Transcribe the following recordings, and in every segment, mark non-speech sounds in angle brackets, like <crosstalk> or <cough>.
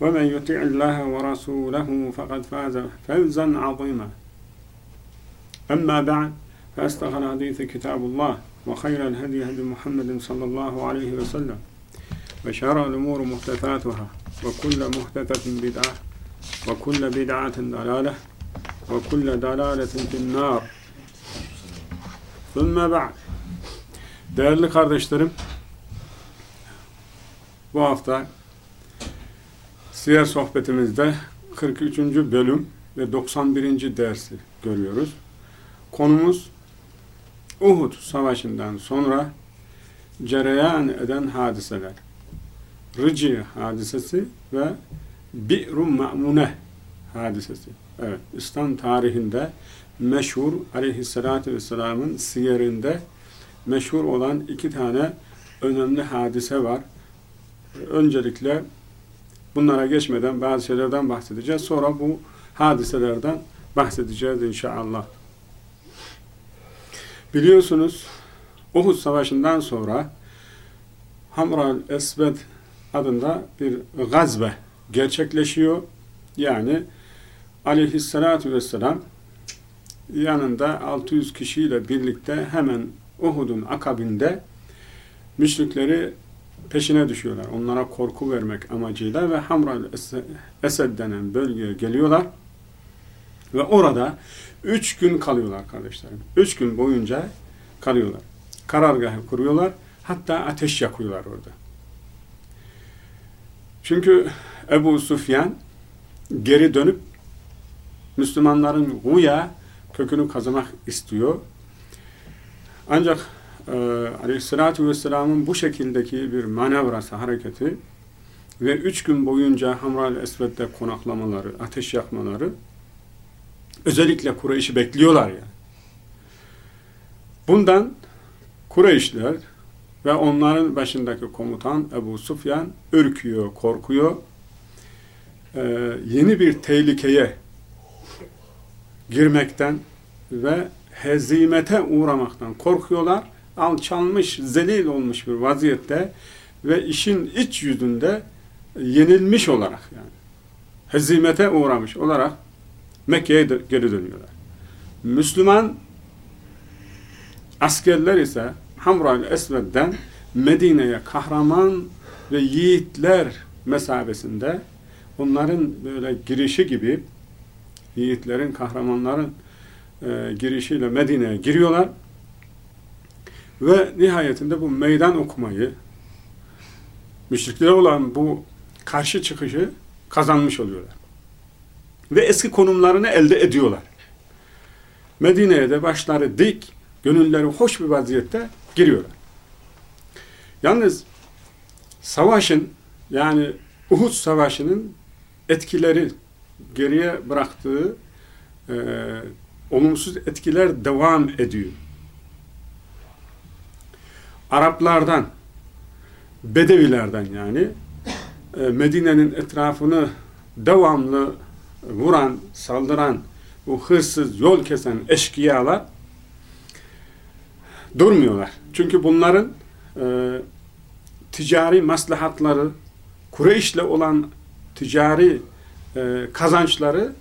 ومن يطع الله ورسوله فقد فاز فوزا عظيما. أما بعد فأستغل الحديث كتاب الله وخير الهدي هدي محمد صلى الله عليه وسلم وشر الأمور محدثاتها وكل محدثة بدعة وكل بدعة ضلالة وكل ضلالة في النار. ثم بعد. Değerli kardeşlerim, bu hafta Siyer sohbetimizde 43. bölüm ve 91. dersi görüyoruz. Konumuz Uhud Savaşı'ndan sonra cereyan eden hadiseler. Rıcı hadisesi ve Bi'rum Ma'mune hadisesi. Evet, İslam tarihinde meşhur aleyhissalatü vesselamın siyerinde meşhur olan iki tane önemli hadise var. Öncelikle bunlara geçmeden bazı şeylerden bahsedeceğiz. Sonra bu hadiselerden bahsedeceğiz inşallah. Biliyorsunuz Uhud Savaşı'ndan sonra Hamral Esved adında bir gazve gerçekleşiyor. Yani aleyhissalatü vesselam yanında 600 kişiyle birlikte hemen Uhud'un akabinde müşrikleri peşine düşüyorlar. Onlara korku vermek amacıyla ve Hamral Esed denen bölgeye geliyorlar. Ve orada üç gün kalıyorlar kardeşlerim. Üç gün boyunca kalıyorlar. Karargahı kuruyorlar. Hatta ateş yakıyorlar orada. Çünkü Ebu Sufyan geri dönüp Müslümanların Guya kökünü kazımak istiyor. Ancak e, Aleyhisselatü Vesselam'ın bu şekildeki bir manevrası, hareketi ve üç gün boyunca Hamral Esved'de konaklamaları, ateş yakmaları özellikle Kureyş'i bekliyorlar yani. Bundan Kureyşler ve onların başındaki komutan Ebu Sufyan ürküyor, korkuyor. Ee, yeni bir tehlikeye girmekten ve hezimete uğramaktan korkuyorlar. Alçalmış, zelil olmuş bir vaziyette ve işin iç yüzünde yenilmiş olarak yani hezimete uğramış olarak Mekke'ye geri dönüyorlar. Müslüman askerler ise Hamra-ül Esved'den Medine'ye kahraman ve yiğitler mesabesinde onların böyle girişi gibi yiğitlerin, kahramanların e, girişiyle Medine'ye giriyorlar ve nihayetinde bu meydan okumayı müşriklere olan bu karşı çıkışı kazanmış oluyorlar. Ve eski konumlarını elde ediyorlar. Medine'ye de başları dik, gönülleri hoş bir vaziyette giriyorlar. Yalnız savaşın yani Uhud Savaşı'nın etkileri geriye bıraktığı e, olumsuz etkiler devam ediyor. Araplardan, Bedevilerden yani e, Medine'nin etrafını devamlı vuran, saldıran, bu hırsız, yol kesen eşkıyalar durmuyorlar. Çünkü bunların e, ticari maslahatları, Kureyş'le olan ticari e, kazançları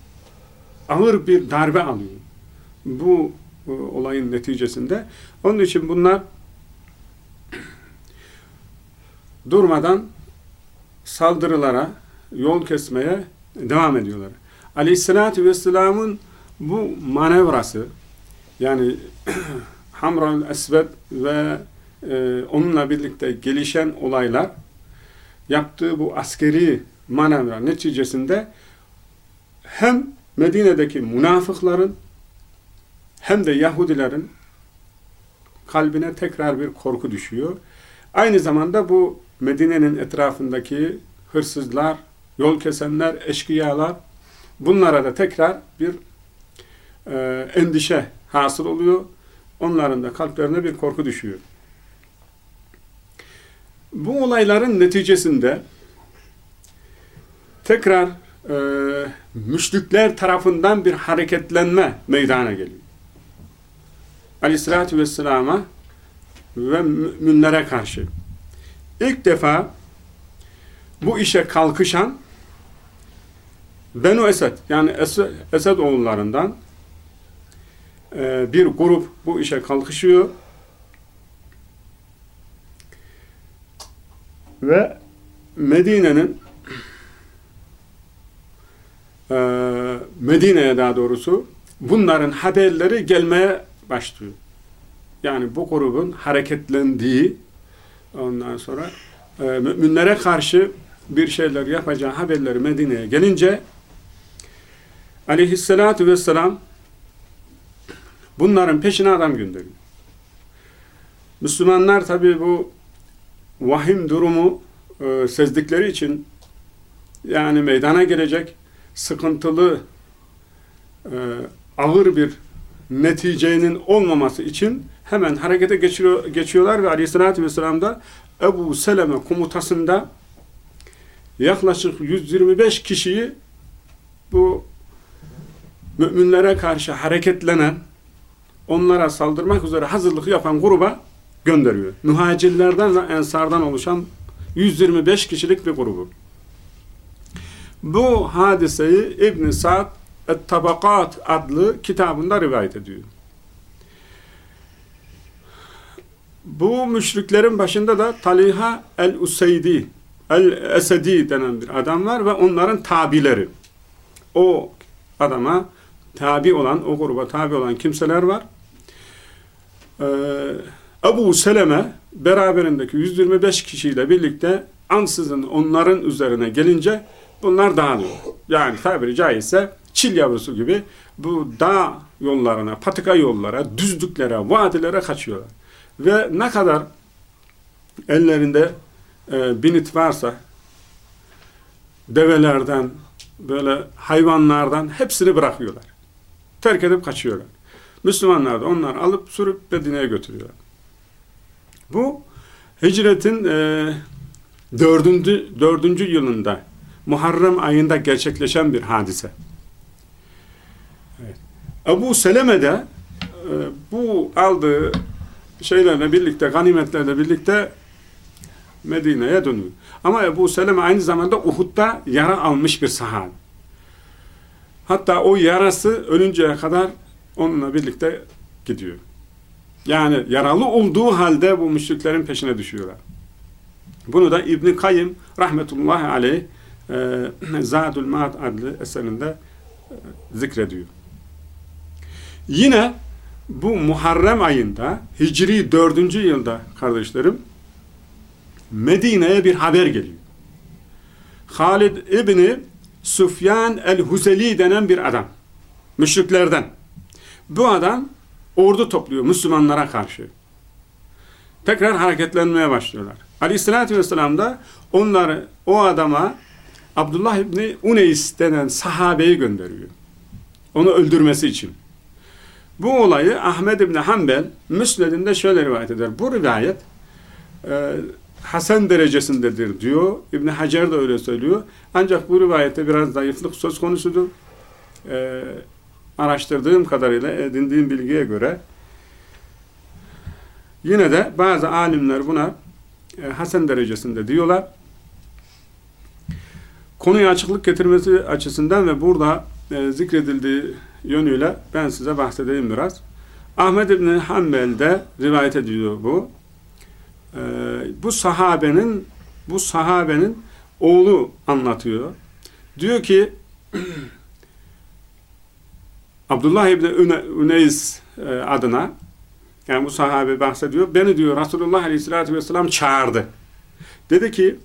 ağır bir darbe alıyor. Bu e, olayın neticesinde. Onun için bunlar durmadan saldırılara, yol kesmeye devam ediyorlar. Aleyhisselatü Vesselam'ın bu manevrası yani <clears throat> Hamral Esved ve e, onunla birlikte gelişen olaylar yaptığı bu askeri manevra neticesinde hem Medine'deki münafıkların hem de Yahudilerin kalbine tekrar bir korku düşüyor. Aynı zamanda bu Medine'nin etrafındaki hırsızlar, yol kesenler, eşkıyalar bunlara da tekrar bir e, endişe hasıl oluyor. Onların da kalplerine bir korku düşüyor. Bu olayların neticesinde tekrar e, müşrikler tarafından bir hareketlenme meydana geliyor. Aleyhissalatü Vesselam'a ve müminlere karşı. İlk defa bu işe kalkışan Benu Esed yani Esed, Esed oğullarından e, bir grup bu işe kalkışıyor ve Medine'nin e, Medine'ye daha doğrusu bunların haberleri gelmeye başlıyor. Yani bu grubun hareketlendiği ondan sonra e, müminlere karşı bir şeyler yapacağı haberleri Medine'ye gelince aleyhissalatü vesselam bunların peşine adam gönderiyor. Müslümanlar tabi bu vahim durumu e, sezdikleri için yani meydana gelecek sıkıntılı e, ağır bir neticenin olmaması için hemen harekete geçiyor, geçiyorlar ve aleyhissalatü vesselam da Ebu Seleme komutasında yaklaşık 125 kişiyi bu müminlere karşı hareketlenen onlara saldırmak üzere hazırlık yapan gruba gönderiyor. Muhacirlerden ve ensardan oluşan 125 kişilik bir grubu. Bu hadiseyi İbn Sa'd Et-Tabakat adlı kitabında rivayet ediyor. Bu müşriklerin başında da Taliha el-Useydi, el-Esedi denen bir adam var ve onların tabileri. O adama tabi olan, o gruba tabi olan kimseler var. Ee, Ebu Seleme beraberindeki 125 kişiyle birlikte ansızın onların üzerine gelince bunlar dağılıyor. Yani tabiri caizse çil yavrusu gibi bu dağ yollarına, patika yollara, düzlüklere, vadilere kaçıyorlar. Ve ne kadar ellerinde e, binit varsa develerden, böyle hayvanlardan hepsini bırakıyorlar. Terk edip kaçıyorlar. Müslümanlar da onları alıp sürüp Medine'ye götürüyorlar. Bu hicretin e, dördüncü, dördüncü yılında Muharrem ayında gerçekleşen bir hadise. Evet. Ebu Seleme e, bu aldığı şeylerle birlikte, ganimetlerle birlikte Medine'ye dönüyor. Ama Ebu Seleme aynı zamanda Uhud'da yara almış bir sahabe. Hatta o yarası ölünceye kadar onunla birlikte gidiyor. Yani yaralı olduğu halde bu müşriklerin peşine düşüyorlar. Bunu da İbn Kayyim rahmetullahi aleyh e, Zadül Ma'ad adlı eserinde e, zikrediyor. Yine bu Muharrem ayında Hicri 4. yılda kardeşlerim Medine'ye bir haber geliyor. Halid İbni Sufyan el-Huzeli denen bir adam. Müşriklerden. Bu adam ordu topluyor Müslümanlara karşı. Tekrar hareketlenmeye başlıyorlar. Aleyhissalatü vesselam da onları, o adama Abdullah İbni Uneys denen sahabeyi gönderiyor. Onu öldürmesi için. Bu olayı Ahmed İbni Hanbel Müsned'inde şöyle rivayet eder. Bu rivayet e, Hasan derecesindedir diyor. İbni Hacer de öyle söylüyor. Ancak bu rivayette biraz zayıflık söz konusudur. E, araştırdığım kadarıyla edindiğim bilgiye göre yine de bazı alimler buna e, Hasan derecesinde diyorlar. Konuya açıklık getirmesi açısından ve burada e, zikredildiği yönüyle ben size bahsedeyim biraz. Ahmed İbni Hanbel'de rivayet ediyor bu. E, bu sahabenin bu sahabenin oğlu anlatıyor. Diyor ki <clears throat> Abdullah İbni Üneys e, adına yani bu sahabe bahsediyor. Beni diyor Resulullah Aleyhisselatü Vesselam çağırdı. Dedi ki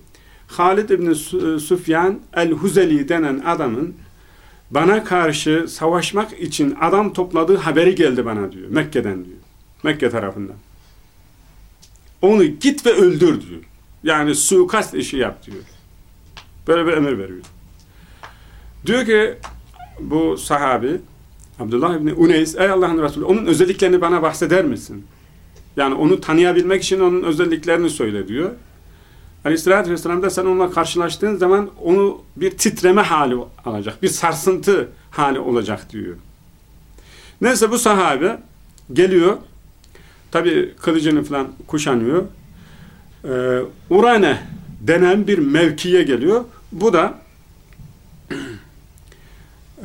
Halid İbni Süfyan el-Huzeli denen adamın bana karşı savaşmak için adam topladığı haberi geldi bana diyor. Mekke'den diyor. Mekke tarafından. Onu git ve öldür diyor. Yani suikast işi yap diyor. Böyle bir emir veriyor. Diyor ki bu sahabi Abdullah İbni Uneys ey Allah'ın Resulü onun özelliklerini bana bahseder misin? Yani onu tanıyabilmek için onun özelliklerini söyle diyor. Aleyhissalatü Vesselam da sen onunla karşılaştığın zaman onu bir titreme hali alacak, bir sarsıntı hali olacak diyor. Neyse bu sahabe geliyor, tabi kılıcını falan kuşanıyor. Ee, Urane denen bir mevkiye geliyor. Bu da <clears throat>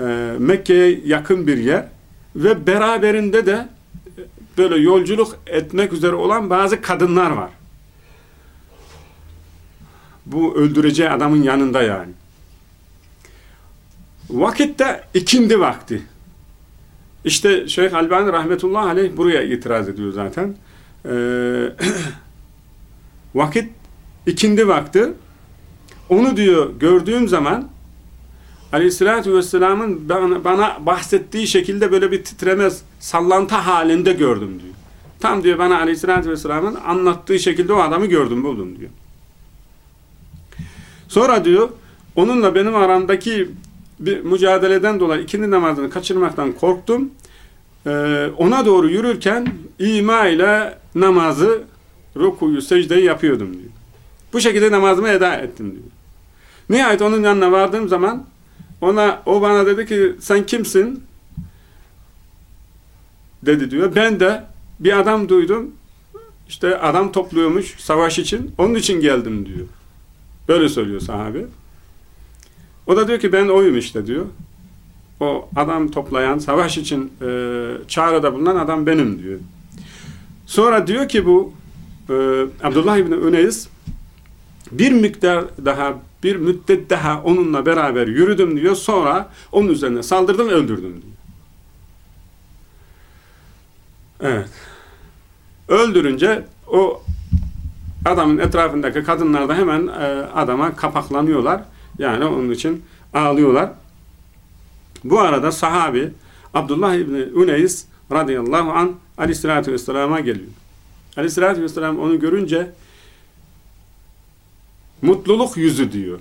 e, Mekke'ye yakın bir yer ve beraberinde de böyle yolculuk etmek üzere olan bazı kadınlar var. Bu öldüreceği adamın yanında yani. Vakitte ikindi vakti. İşte Şeyh Albani rahmetullahi aleyh buraya itiraz ediyor zaten. Ee, <clears throat> vakit ikindi vakti. Onu diyor gördüğüm zaman Aleyhisselatü Vesselam'ın bana, bahsettiği şekilde böyle bir titremez sallantı halinde gördüm diyor. Tam diyor bana Aleyhisselatü Vesselam'ın anlattığı şekilde o adamı gördüm buldum diyor. Sonra diyor onunla benim aramdaki bir mücadeleden dolayı ikindi namazını kaçırmaktan korktum. Ee, ona doğru yürürken ima ile namazı rukuyu, secdeyi yapıyordum diyor. Bu şekilde namazımı eda ettim diyor. Nihayet onun yanına vardığım zaman ona o bana dedi ki sen kimsin? dedi diyor. Ben de bir adam duydum. İşte adam topluyormuş savaş için. Onun için geldim diyor. Böyle söylüyor sahabe. O da diyor ki ben oyum işte diyor. O adam toplayan, savaş için e, çağrıda bulunan adam benim diyor. Sonra diyor ki bu e, Abdullah İbni Üneyiz bir miktar daha bir müddet daha onunla beraber yürüdüm diyor. Sonra onun üzerine saldırdım, öldürdüm diyor. Evet. Öldürünce o adamın etrafındaki kadınlar da hemen e, adama kapaklanıyorlar. Yani onun için ağlıyorlar. Bu arada sahabi Abdullah İbni Üneyiz radıyallahu an aleyhissalatü vesselama geliyor. Aleyhissalatü vesselam onu görünce mutluluk yüzü diyor.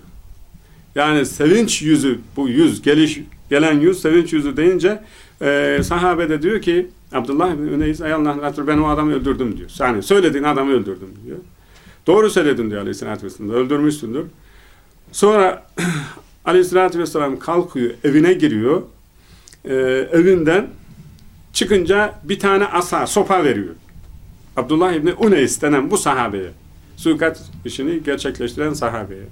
Yani sevinç yüzü bu yüz geliş gelen yüz sevinç yüzü deyince e, sahabe de diyor ki Abdullah bin Üneyiz ey Allah'ın ben o adamı öldürdüm diyor. Yani söylediğin adamı öldürdüm diyor. Doğru söyledin diyor aleyhissalatü vesselam. Öldürmüşsündür. Sonra <clears throat> aleyhissalatü vesselam kalkıyor evine giriyor. E, evinden çıkınca bir tane asa sopa veriyor. Abdullah İbni Uneys denen bu sahabeye suikat işini gerçekleştiren sahabeye.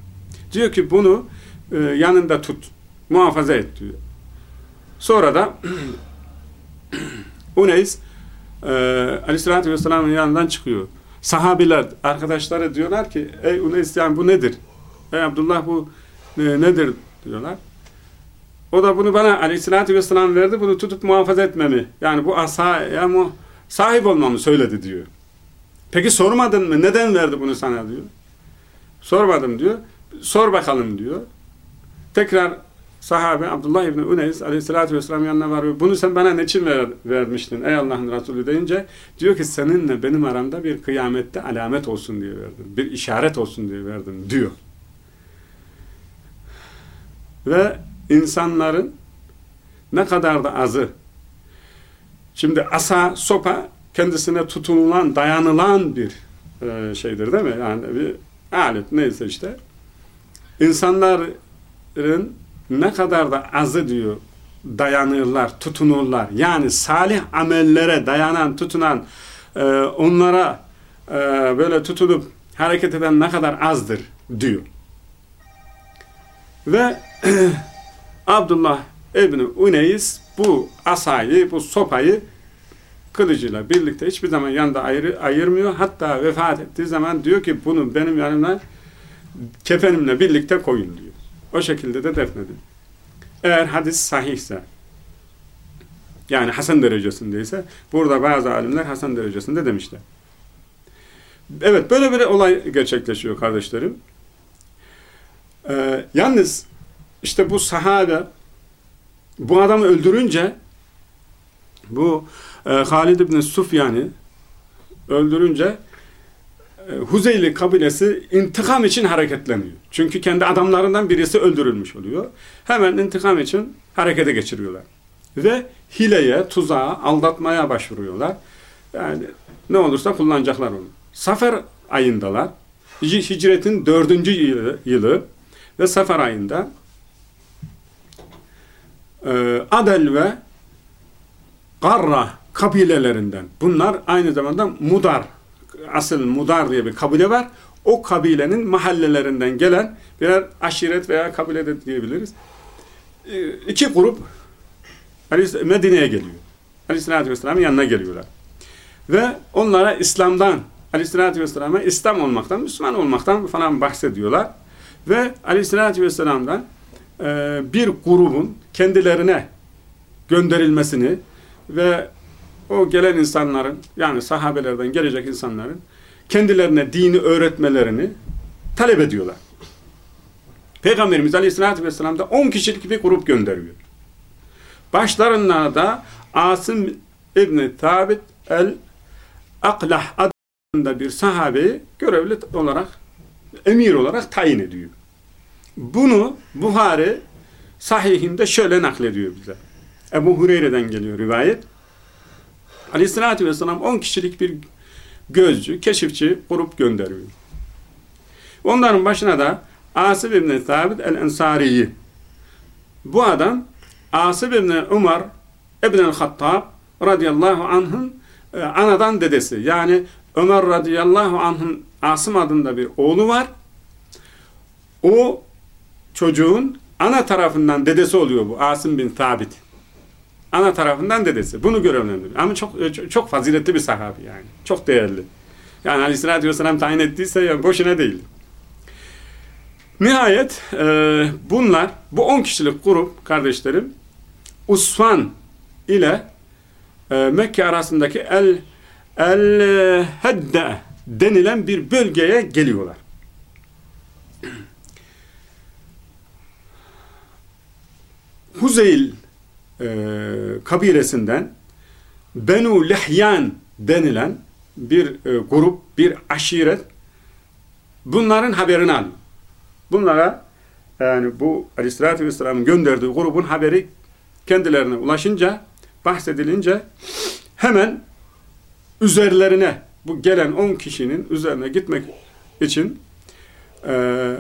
Diyor ki bunu e, yanında tut, muhafaza et diyor. Sonra da <clears throat> Uneys e, Aleyhisselatü Vesselam'ın yanından çıkıyor. Sahabiler, arkadaşları diyorlar ki ey Uneys yani bu nedir? Ey Abdullah bu e, nedir diyorlar. O da bunu bana Aleyhisselatü Vesselam verdi, bunu tutup muhafaza etmemi, yani bu asaya mu sahip olmamı söyledi diyor. Peki sormadın mı? Neden verdi bunu sana diyor. Sormadım diyor. Sor bakalım diyor. Tekrar sahabe Abdullah İbni Uneys aleyhissalatü vesselam yanına varıyor. Bunu sen bana niçin ver, vermiştin ey Allah'ın Resulü deyince diyor ki seninle benim aramda bir kıyamette alamet olsun diye verdim. Bir işaret olsun diye verdim diyor. Ve insanların ne kadar da azı şimdi asa, sopa kendisine tutunulan, dayanılan bir e, şeydir değil mi? Yani bir alet neyse işte. İnsanların ne kadar da azı diyor dayanırlar, tutunurlar. Yani salih amellere dayanan, tutunan, e, onlara e, böyle tutunup hareket eden ne kadar azdır diyor. Ve <clears throat> Abdullah İbni Uneyiz bu asayı, bu sopayı kılıcıyla birlikte hiçbir zaman yanında ayrı, ayırmıyor. Hatta vefat ettiği zaman diyor ki bunu benim yanımda kefenimle birlikte koyun diyor. O şekilde de defnedin. Eğer hadis sahihse. Yani Hasan derecesindeyse burada bazı alimler Hasan derecesinde demişler. Evet böyle bir olay gerçekleşiyor kardeşlerim. Ee, yalnız işte bu sahabe bu adamı öldürünce bu e, Halid ibn Sufyan'ı öldürünce Huzeyli kabilesi intikam için hareketleniyor. Çünkü kendi adamlarından birisi öldürülmüş oluyor. Hemen intikam için harekete geçiriyorlar. Ve hileye, tuzağa, aldatmaya başvuruyorlar. Yani ne olursa kullanacaklar onu. Safer ayındalar. Hicretin dördüncü yılı, yılı ve Safer ayında e, Adel ve Garra kabilelerinden. Bunlar aynı zamanda Mudar, asıl Mudar diye bir kabile var. O kabilenin mahallelerinden gelen birer aşiret veya kabile de diyebiliriz. E, iki grup Medine'ye geliyor. Aleyhisselatü Vesselam'ın yanına geliyorlar. Ve onlara İslam'dan, Aleyhisselatü Vesselam'a İslam olmaktan, Müslüman olmaktan falan bahsediyorlar. Ve Aleyhisselatü Vesselam'dan e, bir grubun kendilerine gönderilmesini ve o gelen insanların yani sahabelerden gelecek insanların kendilerine dini öğretmelerini talep ediyorlar. Peygamberimiz Aleyhisselatü Vesselam da 10 kişilik bir grup gönderiyor. Başlarında da Asım İbni Tabit el-Aklah adında bir sahabeyi görevli olarak, emir olarak tayin ediyor. Bunu Buhari sahihinde şöyle naklediyor bize. Ebu Hureyre'den geliyor rivayet. Aleyhissalatü vesselam 10 kişilik bir gözcü, keşifçi grup gönderiyor. Onların başına da Asib İbni Thabit el-Ensari'yi. Bu adam Asib İbni Umar İbni Hattab radıyallahu anh'ın e, anadan dedesi. Yani Ömer radıyallahu anh'ın Asım adında bir oğlu var. O çocuğun ana tarafından dedesi oluyor bu Asım bin Thabit. Ana tarafından dedesi. Bunu görevlendiriyor. Ama çok e, çok faziletli bir sahabi yani. Çok değerli. Yani aleyhissalatü vesselam tayin ettiyse yani boşuna değil. Nihayet e, bunlar, bu 10 kişilik grup kardeşlerim Usfan ile e, Mekke arasındaki El El Hedde denilen bir bölgeye geliyorlar. Huzeyl e, kabilesinden Benu Lihyan denilen bir e, grup, bir aşiret bunların haberini alıyor. Bunlara yani bu Aleyhisselatü Vesselam'ın gönderdiği grubun haberi kendilerine ulaşınca, bahsedilince hemen üzerlerine bu gelen 10 kişinin üzerine gitmek için e,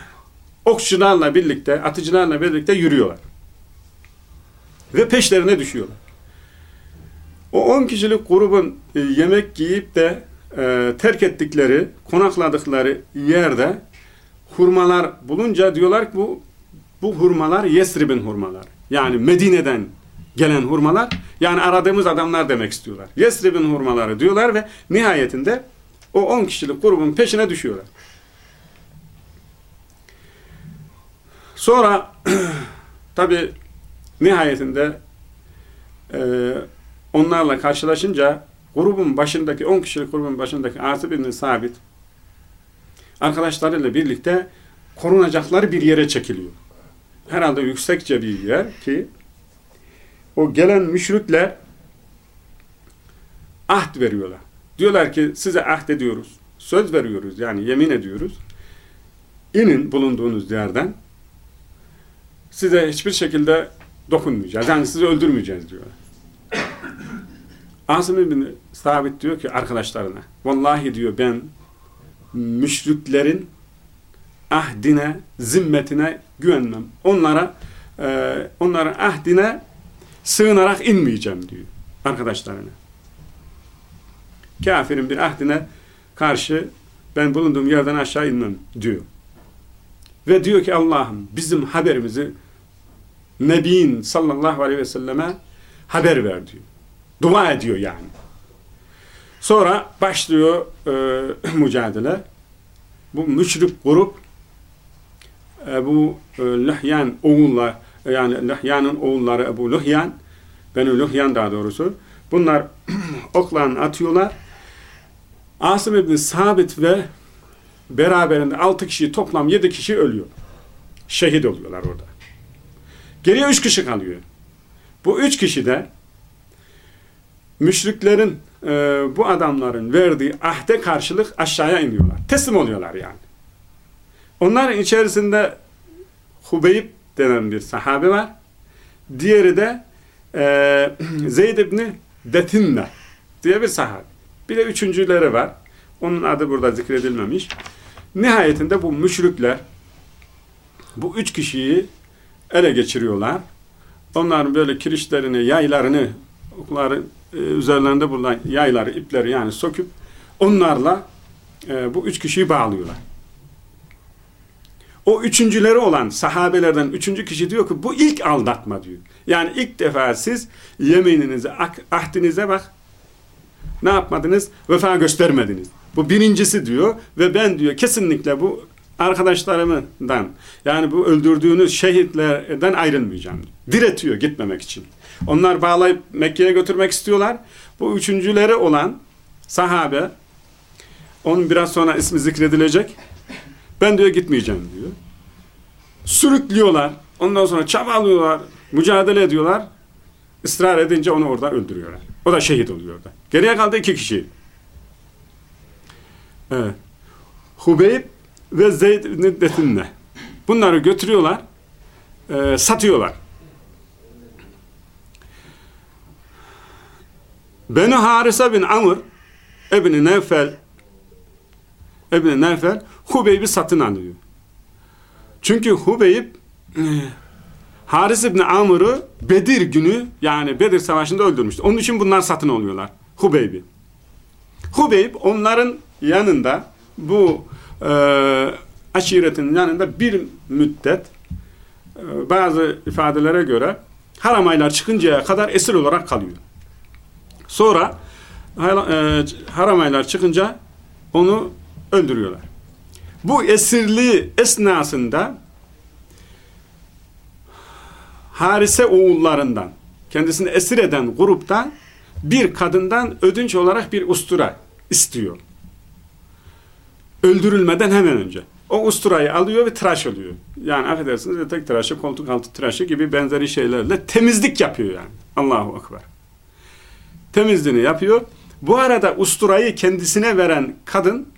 <clears throat> okçularla birlikte, atıcılarla birlikte yürüyorlar. Ve peşlerine düşüyorlar. O 10 kişilik grubun e, yemek giyip de e, terk ettikleri, konakladıkları yerde hurmalar bulunca diyorlar ki bu, bu hurmalar Yesrib'in hurmalar. Yani Medine'den gelen hurmalar. Yani aradığımız adamlar demek istiyorlar. Yesrib'in hurmaları diyorlar ve nihayetinde o 10 kişilik grubun peşine düşüyorlar. Sonra <clears throat> tabi nihayetinde e, onlarla karşılaşınca grubun başındaki 10 kişilik grubun başındaki Asib bin Sabit arkadaşlarıyla birlikte korunacakları bir yere çekiliyor. Herhalde yüksekçe bir yer ki o gelen müşrikler ahd veriyorlar. Diyorlar ki size ahd ediyoruz. Söz veriyoruz yani yemin ediyoruz. İnin bulunduğunuz yerden size hiçbir şekilde dokunmayacağız. Yani sizi öldürmeyeceğiz diyorlar. Asım bin Sabit diyor ki arkadaşlarına vallahi diyor ben müşriklerin ahdine, zimmetine güvenmem. Onlara e, onların ahdine sığınarak inmeyeceğim diyor arkadaşlarına. Kafirin bir ahdine karşı ben bulunduğum yerden aşağı inmem diyor. Ve diyor ki Allah'ım bizim haberimizi Nebin sallallahu aleyhi ve selleme haber ver diyor. Dua ediyor yani. Sonra başlıyor e, <clears throat> mücadele. Bu müşrik grup e, bu e, Lihyan oğullar yani Lihyan'ın oğulları Ebu Lihyan Beni Luhyan daha doğrusu. Bunlar <clears throat> oklarını atıyorlar. Asım İbni Sabit ve beraberinde altı kişi toplam yedi kişi ölüyor. Şehit oluyorlar orada. Geriye üç kişi kalıyor. Bu üç kişi de müşriklerin e, bu adamların verdiği ahde karşılık aşağıya iniyorlar. Teslim oluyorlar yani. Onların içerisinde Hubeyb denen bir sahabe var. Diğeri de e, <clears throat> Zeyd ibni Detinne diye bir sahabe. Bir de üçüncüleri var. Onun adı burada zikredilmemiş. Nihayetinde bu müşrikler bu üç kişiyi ele geçiriyorlar. Onların böyle kirişlerini, yaylarını, okları e, üzerlerinde bulunan yayları, ipleri yani söküp onlarla e, bu üç kişiyi bağlıyorlar. O üçüncüleri olan sahabelerden üçüncü kişi diyor ki bu ilk aldatma diyor. Yani ilk defa siz yemininize, ahdinize bak ne yapmadınız? Vefa göstermediniz. Bu birincisi diyor ve ben diyor kesinlikle bu arkadaşlarımdan yani bu öldürdüğünüz şehitlerden ayrılmayacağım. Diretiyor gitmemek için. Onlar bağlayıp Mekke'ye götürmek istiyorlar. Bu üçüncüleri olan sahabe onun biraz sonra ismi zikredilecek. Ben diyor gitmeyeceğim diyor. Sürüklüyorlar. Ondan sonra çabalıyorlar. Mücadele ediyorlar. Israr edince onu orada öldürüyorlar. O da şehit oluyor orada. Geriye kaldı iki kişi. Evet. Hubeyb ve Zeyd Niddetinle. Bunları götürüyorlar. E, satıyorlar. Beni Harisa bin Amr Ebni Nevfel Ebni Nevfel Hubeyb'i satın alıyor. Çünkü Hubeyb e, Haris İbni Amr'ı Bedir günü yani Bedir Savaşı'nda öldürmüştü. Onun için bunlar satın oluyorlar. Hubeyb'i. Hubeyb onların yanında bu e, aşiretin yanında bir müddet e, bazı ifadelere göre haram aylar çıkıncaya kadar esir olarak kalıyor. Sonra e, haram aylar çıkınca onu öldürüyorlar. Bu esirliği esnasında Harise oğullarından kendisini esir eden gruptan bir kadından ödünç olarak bir ustura istiyor. Öldürülmeden hemen önce. O usturayı alıyor ve tıraş oluyor. Yani affedersiniz yatak tıraşı, koltuk altı tıraşı gibi benzeri şeylerle temizlik yapıyor yani. Allahu Akbar. Temizliğini yapıyor. Bu arada usturayı kendisine veren kadın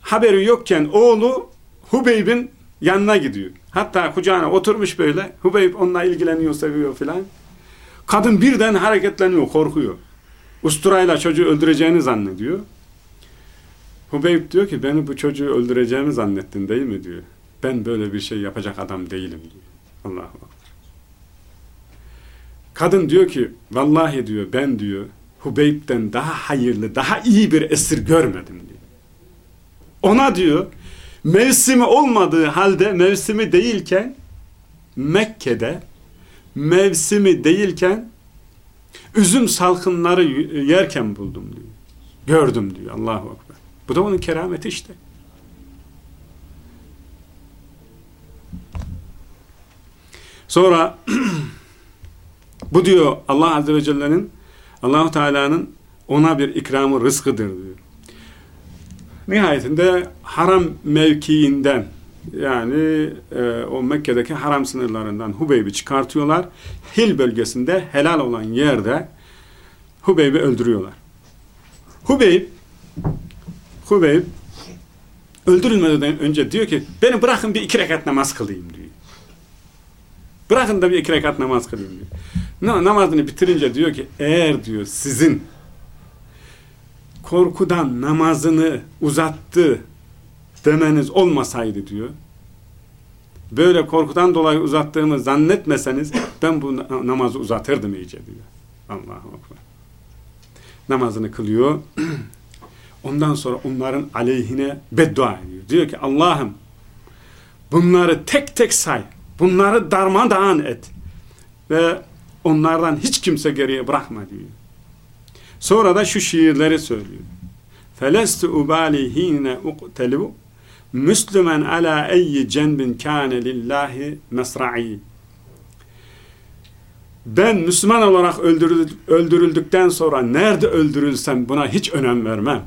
haberi yokken oğlu Hubeyb'in yanına gidiyor. Hatta kucağına oturmuş böyle. Hubeyb onunla ilgileniyor, seviyor filan. Kadın birden hareketleniyor, korkuyor. Usturayla çocuğu öldüreceğini zannediyor. Hubeyb diyor ki beni bu çocuğu öldüreceğimi zannettin değil mi diyor. Ben böyle bir şey yapacak adam değilim diyor. Allah'a bak. Kadın diyor ki vallahi diyor ben diyor Hubeyb'den daha hayırlı, daha iyi bir esir görmedim diyor. Ona diyor mevsimi olmadığı halde mevsimi değilken Mekke'de mevsimi değilken üzüm salkınları yerken buldum diyor. Gördüm diyor. Allahu Ekber. Bu da onun kerameti işte. Sonra <clears throat> bu diyor Allah Azze ve Celle'nin Allahu Teala'nın ona bir ikramı rızkıdır diyor. Nihayetinde haram mevkiinden yani e, o Mekke'deki haram sınırlarından Hubeyb'i çıkartıyorlar. Hil bölgesinde helal olan yerde Hubeyb'i öldürüyorlar. Hubeyb Hubeyb öldürülmeden önce diyor ki beni bırakın bir iki rekat namaz kılayım diyor. Bırakın da bir iki rekat namaz kılayım diyor. Namazını bitirince diyor ki eğer diyor sizin korkudan namazını uzattı demeniz olmasaydı diyor. Böyle korkudan dolayı uzattığımı zannetmeseniz ben bu namazı uzatırdım iyice diyor. Allahu Ekber. Namazını kılıyor. Ondan sonra onların aleyhine beddua ediyor. Diyor ki Allah'ım bunları tek tek say. Bunları darmadağın et. Ve onlardan hiç kimse geriye bırakma diyor. Sonra da şu şiirleri söylüyor. Felestu ubali hine uqtelu Müslümen ala eyyi cenbin kâne lillahi mesra'i ben Müslüman olarak öldürüldükten sonra nerede öldürülsem buna hiç önem vermem.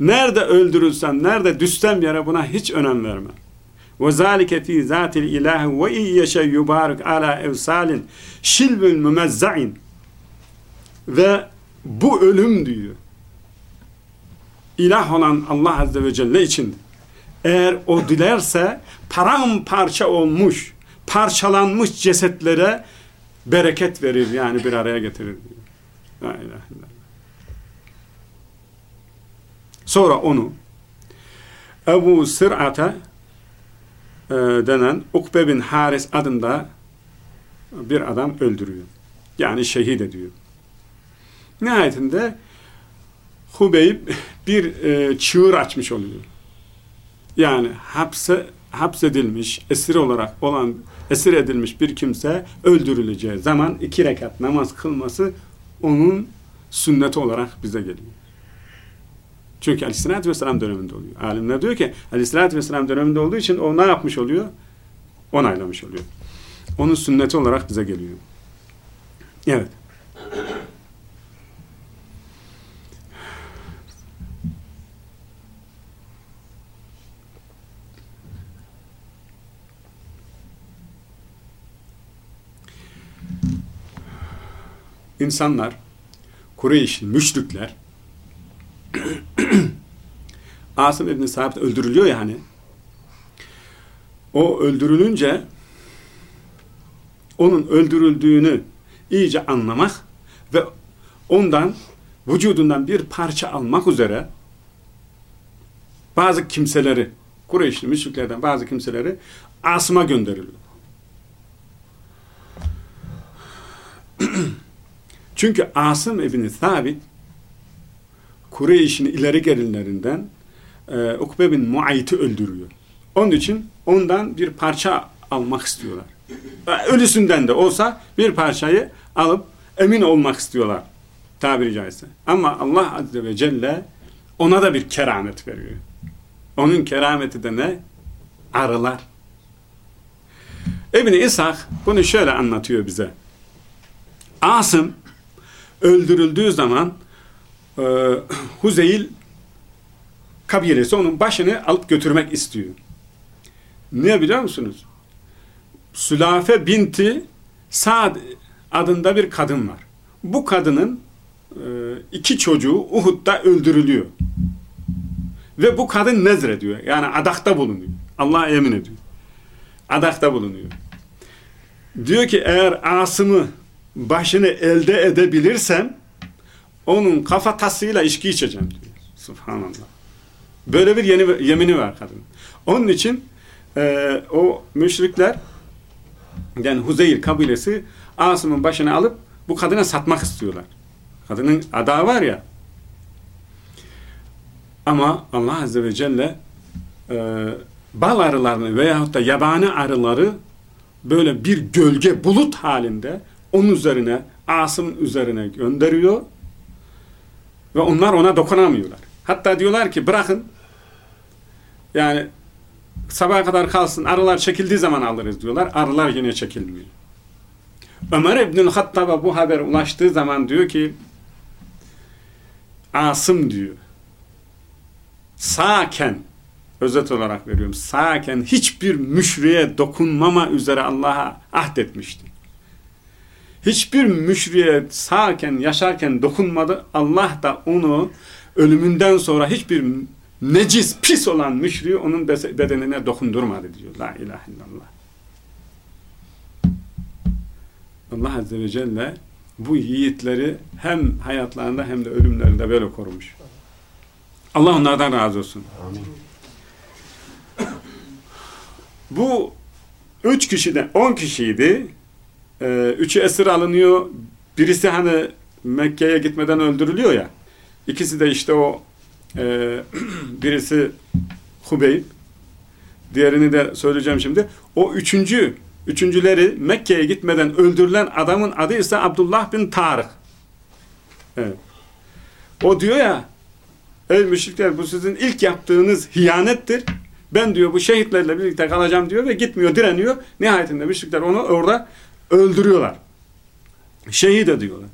Nerede öldürülsem, nerede düşsem yere buna hiç önem vermem. وَذَٰلِكَ ف۪ي ذَاتِ الْاِلٰهِ وَاِنْ يَشَيْ يُبَارِكْ عَلَى اَوْسَالٍ شِلْبٍ مُمَزَّعٍ Ve bu ölüm diyor. İlah olan Allah Azze ve Celle için eğer o dilerse paramparça olmuş, parçalanmış cesetlere bereket verir yani bir araya getirir diyor. La ilahe illallah. Sonra onu Ebu Sır'ata e, denen Ukbe bin Haris adında bir adam öldürüyor. Yani şehit ediyor. Nihayetinde Hubeyb <laughs> bir e, çığır açmış oluyor. Yani hapse hapsedilmiş, esir olarak olan, esir edilmiş bir kimse öldürüleceği zaman iki rekat namaz kılması onun sünneti olarak bize geliyor. Çünkü aleyhissalatü vesselam döneminde oluyor. Alimler diyor ki aleyhissalatü vesselam döneminde olduğu için o ne yapmış oluyor? Onaylamış oluyor. Onun sünneti olarak bize geliyor. Evet. insanlar, Kureyş, müşrikler <clears throat> Asım İbni Sabit öldürülüyor yani. O öldürülünce onun öldürüldüğünü iyice anlamak ve ondan vücudundan bir parça almak üzere bazı kimseleri Kureyşli müşriklerden bazı kimseleri Asım'a gönderiliyor. <clears throat> Çünkü Asım İbni Sabit Kureyş'in ileri gelinlerinden e, Ukbe bin Muayit'i öldürüyor. Onun için ondan bir parça almak istiyorlar. E, ölüsünden de olsa bir parçayı alıp emin olmak istiyorlar. Tabiri caizse. Ama Allah Azze ve Celle ona da bir keramet veriyor. Onun kerameti de ne? Arılar. İbni İshak bunu şöyle anlatıyor bize. Asım öldürüldüğü zaman e, Huzeyl kabilesi onun başını alıp götürmek istiyor. Niye biliyor musunuz? Sülafe binti Sa'd adında bir kadın var. Bu kadının e, iki çocuğu Uhud'da öldürülüyor. Ve bu kadın nezrediyor. Yani adakta bulunuyor. Allah emin ediyor. Adakta bulunuyor. Diyor ki eğer Asım'ı başını elde edebilirsem onun kafatasıyla içki içeceğim diyor. Subhanallah. Böyle bir yeni, yemini var kadın. Onun için e, o müşrikler yani Huzeyr kabilesi Asım'ın başını alıp bu kadına satmak istiyorlar. Kadının ada var ya ama Allah Azze ve Celle e, bal arılarını veyahut da yabani arıları böyle bir gölge bulut halinde onun üzerine, Asım üzerine gönderiyor ve onlar ona dokunamıyorlar. Hatta diyorlar ki bırakın yani sabaha kadar kalsın arılar çekildiği zaman alırız diyorlar. Arılar yine çekilmiyor. Ömer İbnül Hattab'a bu haber ulaştığı zaman diyor ki Asım diyor sağken özet olarak veriyorum sağken hiçbir müşriye dokunmama üzere Allah'a ahdetmişti hiçbir müşriye sağken, yaşarken dokunmadı. Allah da onu ölümünden sonra hiçbir necis, pis olan müşriği onun bedenine dokundurmadı diyor. La ilahe illallah. Allah Azze ve Celle bu yiğitleri hem hayatlarında hem de ölümlerinde böyle korumuş. Allah onlardan razı olsun. Amin. Bu üç kişiden on kişiydi. Ee, üçü esir alınıyor. Birisi hani Mekke'ye gitmeden öldürülüyor ya. İkisi de işte o e, <clears throat> birisi Hubeyb. Diğerini de söyleyeceğim şimdi. O üçüncü, üçüncüleri Mekke'ye gitmeden öldürülen adamın adı ise Abdullah bin Tarık. Evet. O diyor ya Ey müşrikler bu sizin ilk yaptığınız hiyanettir. Ben diyor bu şehitlerle birlikte kalacağım diyor ve gitmiyor, direniyor. Nihayetinde müşrikler onu orada öldürüyorlar. şehit ediyorlar.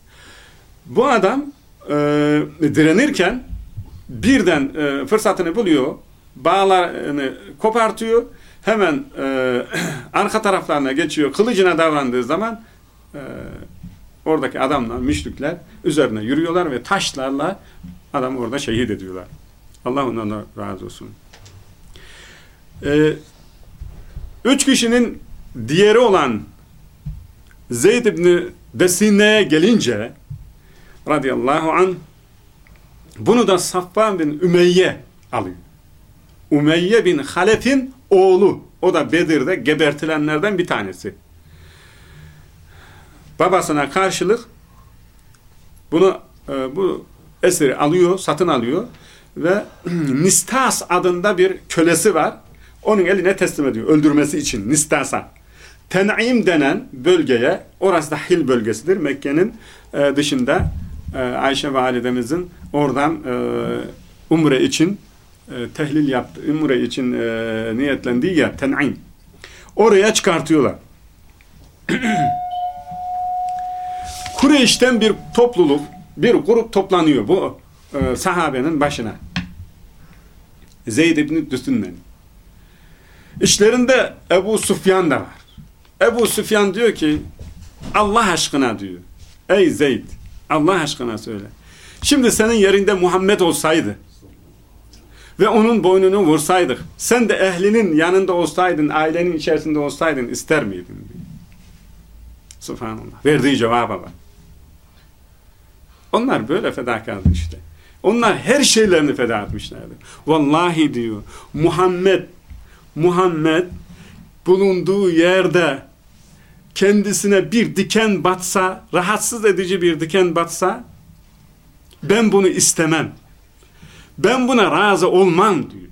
Bu adam e, direnirken birden e, fırsatını buluyor, bağlarını kopartıyor, hemen e, <clears throat> arka taraflarına geçiyor, kılıcına davrandığı zaman e, oradaki adamlar, müşrikler üzerine yürüyorlar ve taşlarla adam orada şehit ediyorlar. Allah ondan razı olsun. Ee, üç kişinin diğeri olan Zeyd ibn Desine'ye gelince radıyallahu an bunu da Safvan bin Ümeyye alıyor. Ümeyye bin Halef'in oğlu. O da Bedir'de gebertilenlerden bir tanesi. Babasına karşılık bunu e, bu eseri alıyor, satın alıyor ve <clears throat> Nistas adında bir kölesi var. Onun eline teslim ediyor öldürmesi için Nistas'a. Ten'im denen bölgeye, orası da Hil bölgesidir. Mekke'nin e, dışında e, Ayşe validemizin oradan e, umre için e, tehlil yaptı, umre için e, niyetlendiği yer Ten'im. Oraya çıkartıyorlar. <clears throat> Kureyş'ten bir topluluk, bir grup toplanıyor bu e, sahabenin başına. Zeyd ibn Düsün'den. İşlerinde Ebu Sufyan da var. Ebu Sufyan diyor ki Allah aşkına diyor. Ey Zeyd Allah aşkına söyle. Şimdi senin yerinde Muhammed olsaydı ve onun boynunu vursaydık sen de ehlinin yanında olsaydın ailenin içerisinde olsaydın ister miydin? Diyor. Subhanallah. Verdiği cevaba bak. Onlar böyle fedakardı işte. Onlar her şeylerini feda etmişlerdi. Vallahi diyor Muhammed Muhammed bulunduğu yerde kendisine bir diken batsa, rahatsız edici bir diken batsa ben bunu istemem. Ben buna razı olmam diyor.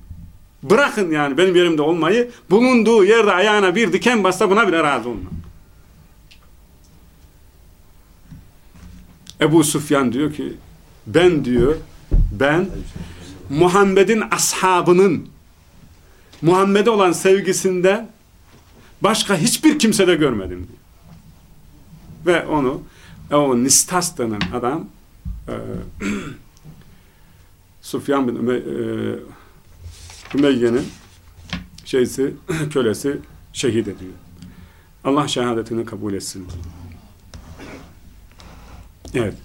Bırakın yani benim yerimde olmayı bulunduğu yerde ayağına bir diken bassa buna bile razı olmam. Ebu Sufyan diyor ki ben diyor ben Muhammed'in ashabının Muhammed'e olan sevgisinde başka hiçbir kimsede görmedim diyor. Ve onu o Nistas denen adam e, <clears throat> Sufyan bin Üme, e, Ümeyye'nin şeysi, <clears throat> kölesi şehit ediyor. Allah şehadetini kabul etsin. Evet.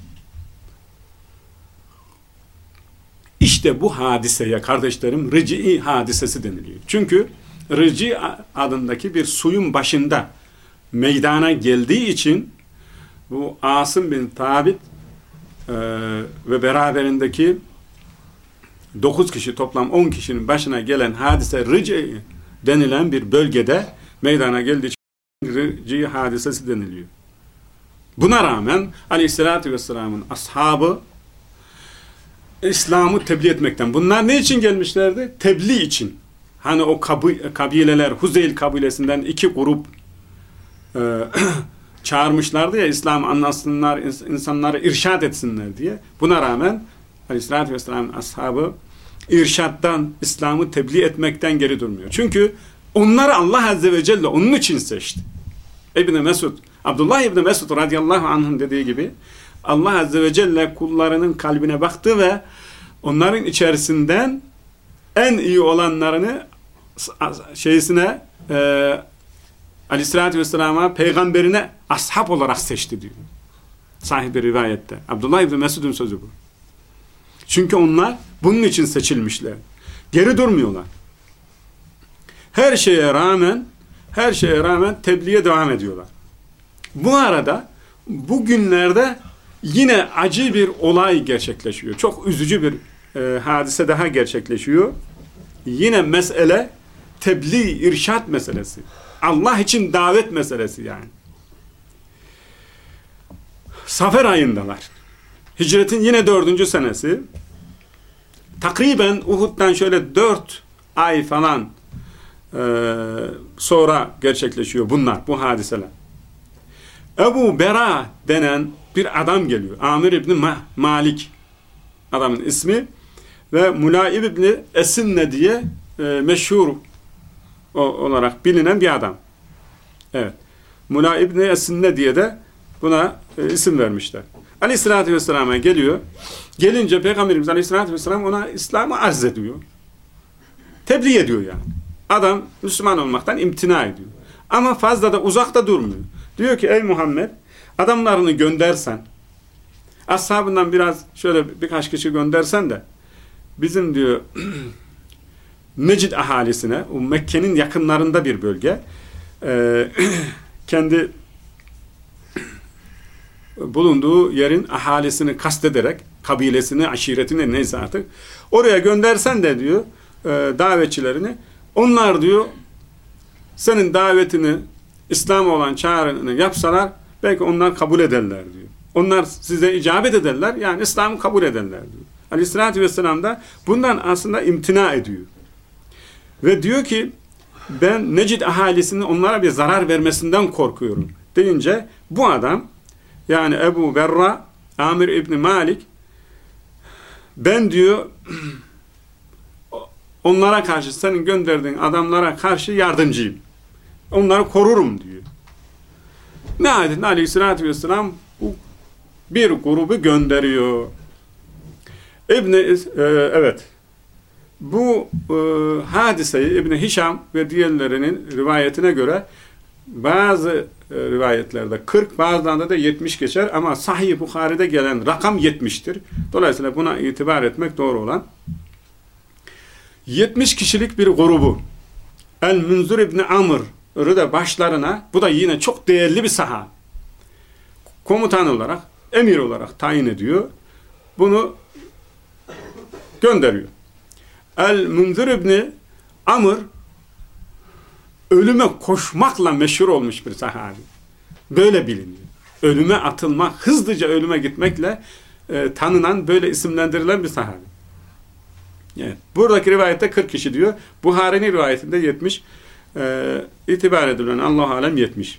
İşte bu hadiseye kardeşlerim rıc'i hadisesi deniliyor. Çünkü rıc'i adındaki bir suyun başında meydana geldiği için bu Asım bin Tabit e, ve beraberindeki 9 kişi toplam 10 kişinin başına gelen hadise rıc'i denilen bir bölgede meydana geldiği için rıc'i hadisesi deniliyor. Buna rağmen aleyhissalatü vesselamın ashabı İslam'ı tebliğ etmekten. Bunlar ne için gelmişlerdi? Tebliğ için. Hani o kabileler, Huzeyl kabilesinden iki grup e, <clears throat> çağırmışlardı ya İslam anlasınlar, insanları irşat etsinler diye. Buna rağmen Aleyhisselatü Vesselam'ın ashabı irşattan, İslam'ı tebliğ etmekten geri durmuyor. Çünkü onları Allah Azze ve Celle onun için seçti. İbni Mesud, Abdullah İbni Mesud radıyallahu anh'ın dediği gibi Allah Azze ve Celle kullarının kalbine baktı ve onların içerisinden en iyi olanlarını şeysine e, Aleyhisselatü Vesselam'a peygamberine ashab olarak seçti diyor. Sahibi rivayette. Abdullah İbni Mesud'un sözü bu. Çünkü onlar bunun için seçilmişler. Geri durmuyorlar. Her şeye rağmen her şeye rağmen tebliğe devam ediyorlar. Bu arada bugünlerde yine acı bir olay gerçekleşiyor. Çok üzücü bir e, hadise daha gerçekleşiyor. Yine mesele tebliğ, irşat meselesi. Allah için davet meselesi yani. Safer ayındalar. Hicretin yine dördüncü senesi. Takriben Uhud'dan şöyle dört ay falan e, sonra gerçekleşiyor bunlar, bu hadiseler. Ebu Bera denen bir adam geliyor. Amir İbni Ma Malik adamın ismi ve Mulaib İbni Esinne diye e, meşhur olarak bilinen bir adam. Evet. Mulaib İbni Esinne diye de buna e, isim vermişler. Aleyhissalatü vesselam'a geliyor. Gelince Peygamberimiz Aleyhisselatü vesselam ona İslam'ı arz ediyor. Tebliğ ediyor yani. Adam Müslüman olmaktan imtina ediyor. Ama fazla da uzakta durmuyor. Diyor ki ey Muhammed adamlarını göndersen ashabından biraz şöyle birkaç kişi göndersen de bizim diyor <clears throat> Mecid ahalisine Mekke'nin yakınlarında bir bölge e, <clears throat> kendi <clears throat> bulunduğu yerin ahalisini kastederek kabilesini, aşiretini neyse artık oraya göndersen de diyor e, davetçilerini onlar diyor senin davetini İslam olan çağrını yapsalar belki onlar kabul ederler diyor. Onlar size icabet ederler yani İslam'ı kabul ederler diyor. Aleyhissalatü vesselam da bundan aslında imtina ediyor. Ve diyor ki ben Necid ahalisinin onlara bir zarar vermesinden korkuyorum deyince bu adam yani Ebu Berra Amir İbni Malik ben diyor onlara karşı senin gönderdiğin adamlara karşı yardımcıyım. Onları korurum diyor. Nihayetinde aleyhissalatü vesselam bir grubu gönderiyor. İbni e, evet bu e, hadiseyi İbni Hişam ve diğerlerinin rivayetine göre bazı e, rivayetlerde 40 bazılarında da 70 geçer ama Sahih Bukhari'de gelen rakam 70'tir. Dolayısıyla buna itibar etmek doğru olan 70 kişilik bir grubu El-Münzur İbni Amr'ı da başlarına bu da yine çok değerli bir saha komutan olarak emir olarak tayin ediyor. Bunu gönderiyor. El-Münzir İbni Amr ölüme koşmakla meşhur olmuş bir sahabi. Böyle biliniyor. Ölüme atılmak, hızlıca ölüme gitmekle e, tanınan, böyle isimlendirilen bir sahabi. Evet. Buradaki rivayette 40 kişi diyor. Buhari'nin rivayetinde 70. E, itibar edilen Allah alem 70.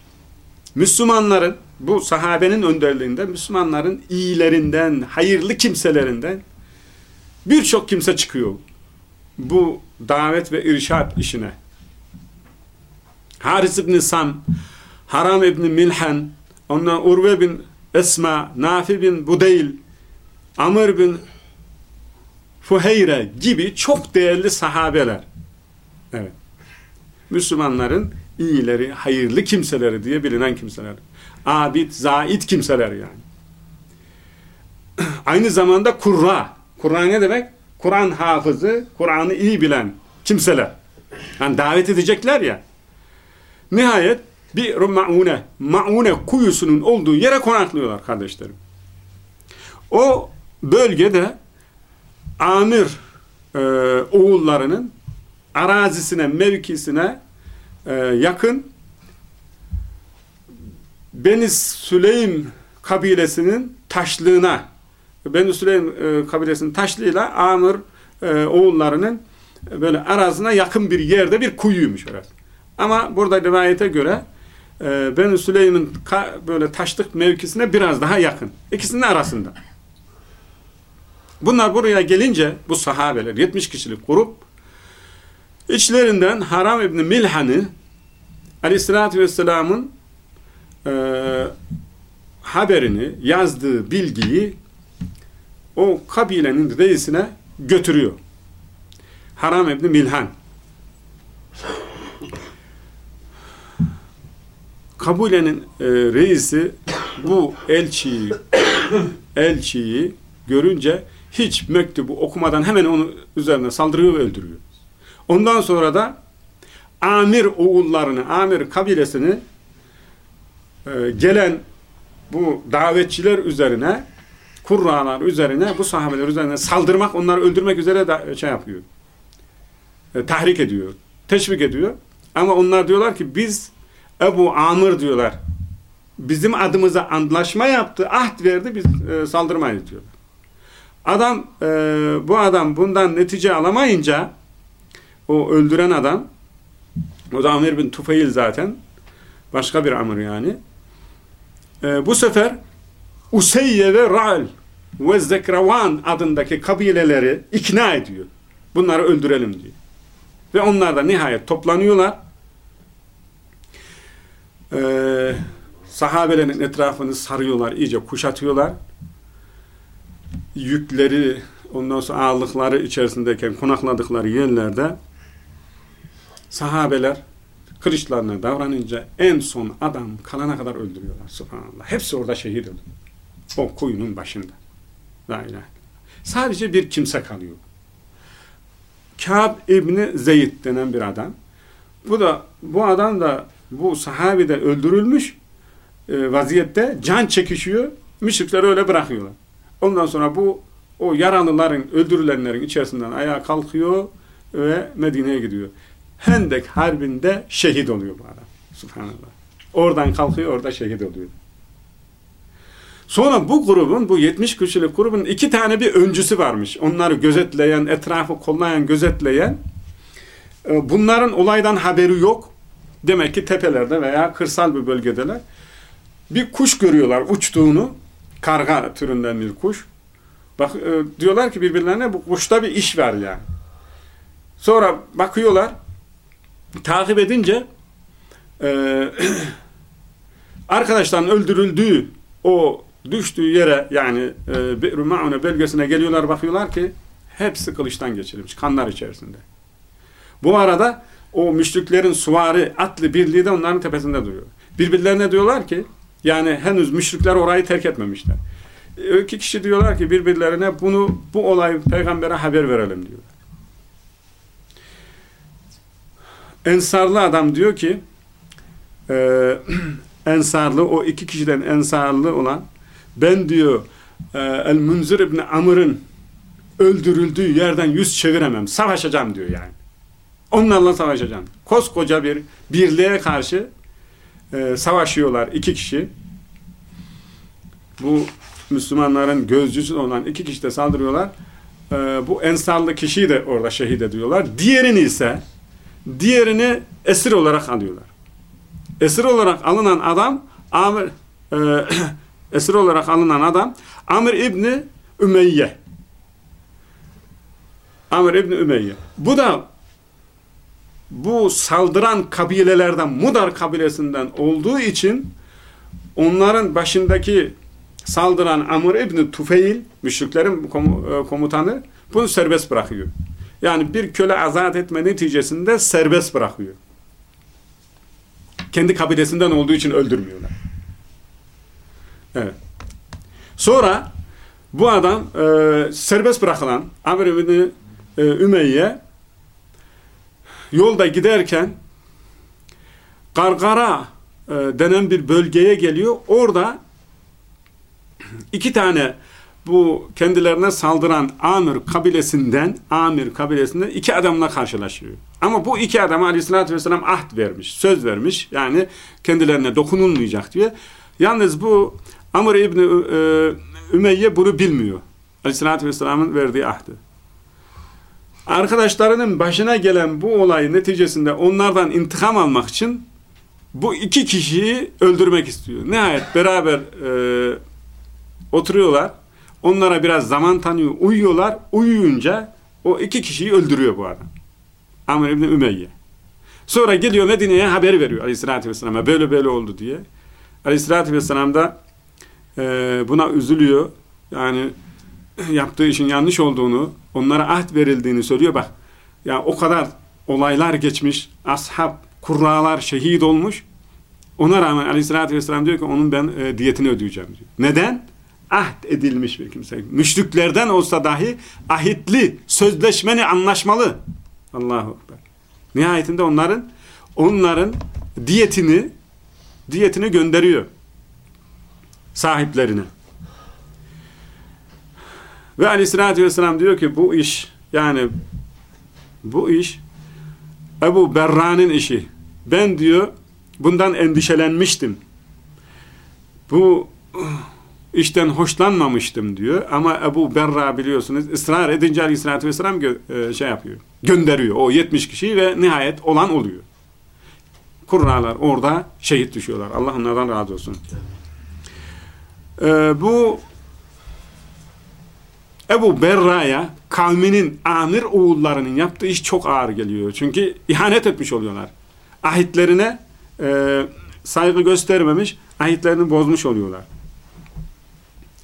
Müslümanların, bu sahabenin önderliğinde Müslümanların iyilerinden, hayırlı kimselerinden birçok kimse çıkıyor bu davet ve irşat işine. Haris ibn Sam, Haram ibn Milhan, ondan Urve bin Esma, Nafi bin Budeyl, Amr bin Fuheyre gibi çok değerli sahabeler. Evet. Müslümanların iyileri, hayırlı kimseleri diye bilinen kimseler. Abid, zait kimseler yani. <clears throat> Aynı zamanda kurra. Kurra ne demek? Kur'an hafızı, Kur'an'ı iyi bilen kimseler. Yani davet edecekler ya. Nihayet bir maune, maune kuyusunun olduğu yere konaklıyorlar kardeşlerim. O bölgede amir e, oğullarının arazisine, mevkisine e, yakın Beni Süleym kabilesinin taşlığına Beni Süleym e, kabilesinin taşlığıyla Amr e, oğullarının e, böyle arazına yakın bir yerde bir kuyuymuş orası. Ama burada rivayete göre e, Beni Süleym'in böyle taşlık mevkisine biraz daha yakın. İkisinin arasında. Bunlar buraya gelince bu sahabeler 70 kişilik grup içlerinden Haram İbni Milhan'ı Aleyhisselatü Vesselam'ın e, haberini, yazdığı bilgiyi o kabilenin reisine götürüyor. Haram İbni Milhan. Kabilenin e, reisi bu elçiyi elçiyi görünce hiç mektubu okumadan hemen onun üzerine saldırıyor ve öldürüyor. Ondan sonra da Amir oğullarını, Amir kabilesini e, gelen bu davetçiler üzerine kurralar üzerine, bu sahabeler üzerine saldırmak, onları öldürmek üzere de şey yapıyor. E, tahrik ediyor, teşvik ediyor. Ama onlar diyorlar ki biz Ebu Amr diyorlar. Bizim adımıza antlaşma yaptı, ahd verdi, biz e, saldırmayız diyorlar. Adam, e, bu adam bundan netice alamayınca o öldüren adam o da Amir bin Tufayl zaten başka bir Amr yani e, bu sefer Useyye ve Ra'l ve Zekravan adındaki kabileleri ikna ediyor. Bunları öldürelim diyor. Ve onlar da nihayet toplanıyorlar. Ee, sahabelerin etrafını sarıyorlar, iyice kuşatıyorlar. Yükleri, ondan sonra ağırlıkları içerisindeyken konakladıkları yerlerde sahabeler kılıçlarına davranınca en son adam kalana kadar öldürüyorlar. Subhanallah. Hepsi orada şehit oluyor. O kuyunun başında. La ilahe. Sadece bir kimse kalıyor. Kâb İbni Zeyd denen bir adam. Bu da bu adam da bu sahabi de öldürülmüş e, vaziyette can çekişiyor. Müşrikleri öyle bırakıyorlar. Ondan sonra bu o yaralıların, öldürülenlerin içerisinden ayağa kalkıyor ve Medine'ye gidiyor. Hendek Harbi'nde şehit oluyor bu adam. Subhanallah. Oradan kalkıyor, orada şehit oluyor. Sonra bu grubun, bu 70 kişilik grubun iki tane bir öncüsü varmış. Onları gözetleyen, etrafı kollayan, gözetleyen. E, bunların olaydan haberi yok. Demek ki tepelerde veya kırsal bir bölgedeler. Bir kuş görüyorlar uçtuğunu. Karga türünden bir kuş. Bak e, diyorlar ki birbirlerine bu kuşta bir iş var yani. Sonra bakıyorlar takip edince e, <clears throat> arkadaşların öldürüldüğü o düştüğü yere yani e, Be'ru Ma'une bölgesine geliyorlar bakıyorlar ki hepsi kılıçtan geçirilmiş kanlar içerisinde. Bu arada o müşriklerin suvari atlı birliği de onların tepesinde duruyor. Birbirlerine diyorlar ki yani henüz müşrikler orayı terk etmemişler. E, iki kişi diyorlar ki birbirlerine bunu bu olayı peygambere haber verelim diyorlar. Ensarlı adam diyor ki e, <clears throat> ensarlı o iki kişiden ensarlı olan ben diyor e, El Munzir İbni Amr'ın öldürüldüğü yerden yüz çeviremem. Savaşacağım diyor yani. Onlarla savaşacağım. Koskoca bir birliğe karşı e, savaşıyorlar iki kişi. Bu Müslümanların gözcüsü olan iki kişi de saldırıyorlar. E, bu ensarlı kişiyi de orada şehit ediyorlar. Diğerini ise diğerini esir olarak alıyorlar. Esir olarak alınan adam Amir e, <clears throat> esir olarak alınan adam Amir İbni Ümeyye. Amir İbni Ümeyye. Bu da bu saldıran kabilelerden Mudar kabilesinden olduğu için onların başındaki saldıran Amr İbni Tufeil müşriklerin e, komutanı bunu serbest bırakıyor. Yani bir köle azat etme neticesinde serbest bırakıyor. Kendi kabilesinden olduğu için öldürmüyorlar. Evet. Sonra bu adam e, serbest bırakılan Amr ibn e, Ümeyye yolda giderken Gargara e, denen bir bölgeye geliyor. Orada iki tane bu kendilerine saldıran Amir kabilesinden Amir kabilesinden iki adamla karşılaşıyor. Ama bu iki adama aleyhissalatü vesselam ahd vermiş, söz vermiş. Yani kendilerine dokunulmayacak diye. Yalnız bu Amr İbni e, Ümeyye bunu bilmiyor. Aleyhissalatü vesselamın verdiği ahdı. Arkadaşlarının başına gelen bu olay neticesinde onlardan intikam almak için bu iki kişiyi öldürmek istiyor. Nihayet beraber e, oturuyorlar. Onlara biraz zaman tanıyor, uyuyorlar. Uyuyunca o iki kişiyi öldürüyor bu adam. Amr İbni Ümeyye. Sonra geliyor Medine'ye haber veriyor Aleyhisselatü Vesselam'a böyle böyle oldu diye. Aleyhisselatü Vesselam da e, buna üzülüyor. Yani <clears throat> yaptığı işin yanlış olduğunu, onlara ahd verildiğini söylüyor. Bak, ya o kadar olaylar geçmiş, ashab, kurralar şehit olmuş. Ona rağmen aleyhissalatü vesselam diyor ki onun ben e, diyetini ödeyeceğim diyor. Neden? Ahd edilmiş bir kimse. Müşriklerden olsa dahi ahitli, sözleşmeni, anlaşmalı. Allahu Ekber. Nihayetinde onların onların diyetini diyetini gönderiyor sahiplerine. Ve aleyhissalatü vesselam diyor ki bu iş yani bu iş Ebu Berra'nın işi. Ben diyor bundan endişelenmiştim. Bu işten hoşlanmamıştım diyor. Ama Ebu Berra biliyorsunuz ısrar edince aleyhissalatü vesselam e, şey yapıyor. Gönderiyor o 70 kişiyi ve nihayet olan oluyor. Kurralar orada şehit düşüyorlar. Allah onlardan razı olsun. Ee, bu Ebu Berra'ya kavminin amir oğullarının yaptığı iş çok ağır geliyor. Çünkü ihanet etmiş oluyorlar. Ahitlerine e, saygı göstermemiş. ahitlerini bozmuş oluyorlar.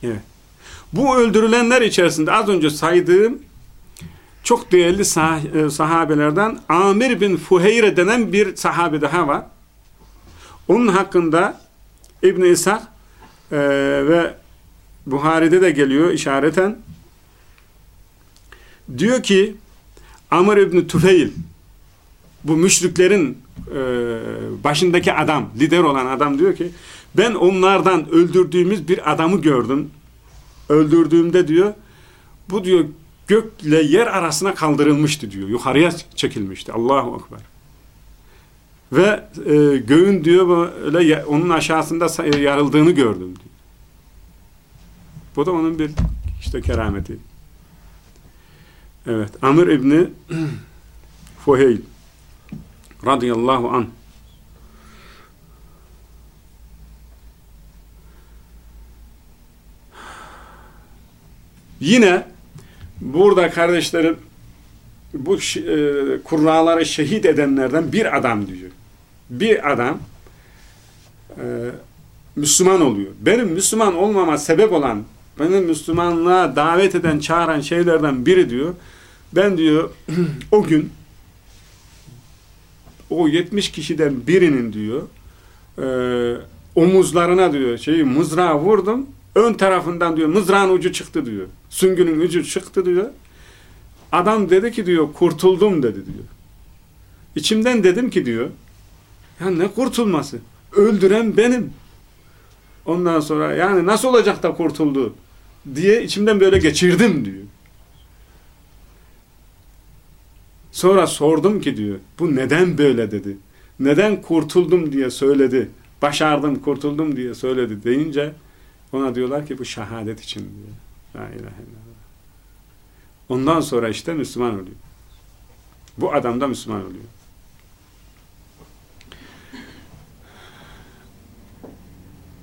Evet. Bu öldürülenler içerisinde az önce saydığım çok değerli sah e, sahabelerden Amir bin Fuheyre denen bir sahabe daha var. Onun hakkında İbn-i İshak e, ve Buhari'de de geliyor işareten. Diyor ki Amr İbni Tufeyl bu müşriklerin e, başındaki adam, lider olan adam diyor ki ben onlardan öldürdüğümüz bir adamı gördüm. Öldürdüğümde diyor bu diyor gökle yer arasına kaldırılmıştı diyor. Yukarıya çekilmişti. Allahu Ekber. Ve e, göğün diyor böyle onun aşağısında yarıldığını gördüm diyor. Bu da onun bir işte kerameti. Evet. Amr İbni <clears throat> Fuheyl radıyallahu anh Yine burada kardeşlerim bu e, kurraları şehit edenlerden bir adam diyor. Bir adam e, Müslüman oluyor. Benim Müslüman olmama sebep olan, benim Müslümanlığa davet eden, çağıran şeylerden biri diyor. Ben diyor <clears throat> o gün o 70 kişiden birinin diyor e, omuzlarına diyor şeyi mızrağı vurdum. Ön tarafından diyor mızrağın ucu çıktı diyor. Süngünün ucu çıktı diyor. Adam dedi ki diyor kurtuldum dedi diyor. İçimden dedim ki diyor ya ne kurtulması? Öldüren benim. Ondan sonra yani nasıl olacak da kurtuldu diye içimden böyle geçirdim diyor. Sonra sordum ki diyor bu neden böyle dedi. Neden kurtuldum diye söyledi. Başardım kurtuldum diye söyledi deyince ona diyorlar ki bu şehadet için diyor. La ilahe illallah. Ondan sonra işte Müslüman oluyor. Bu adam da Müslüman oluyor.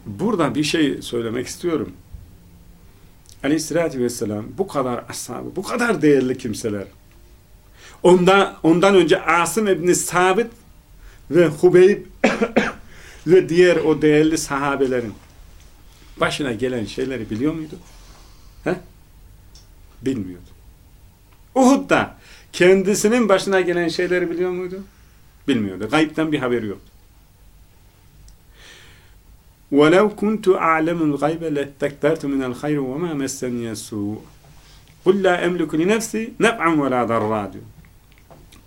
Burada bir şey söylemek istiyorum. Aleyhissalatü vesselam bu kadar ashabı, bu kadar değerli kimseler. Ondan, ondan önce Asım İbni Sabit ve Hubeyb <coughs> ve diğer o değerli sahabelerin başına gelen şeyleri biliyor muydu? He? Bilmiyordu. Uhud'da kendisinin başına gelen şeyleri biliyor muydu? Bilmiyordu. Gayipten bir haberi yoktu. وَلَوْ كُنْتُ أَعْلَمُ الْغَيْبَ لَتَّكْتَرْتُ مِنَ الْخَيْرِ وَمَا مَسَّنِيَ السُّوءُ. قُلْ لَا أَمْلُكُ لِنَفْسِي نَفْعًا وَلَا ضَرًّا.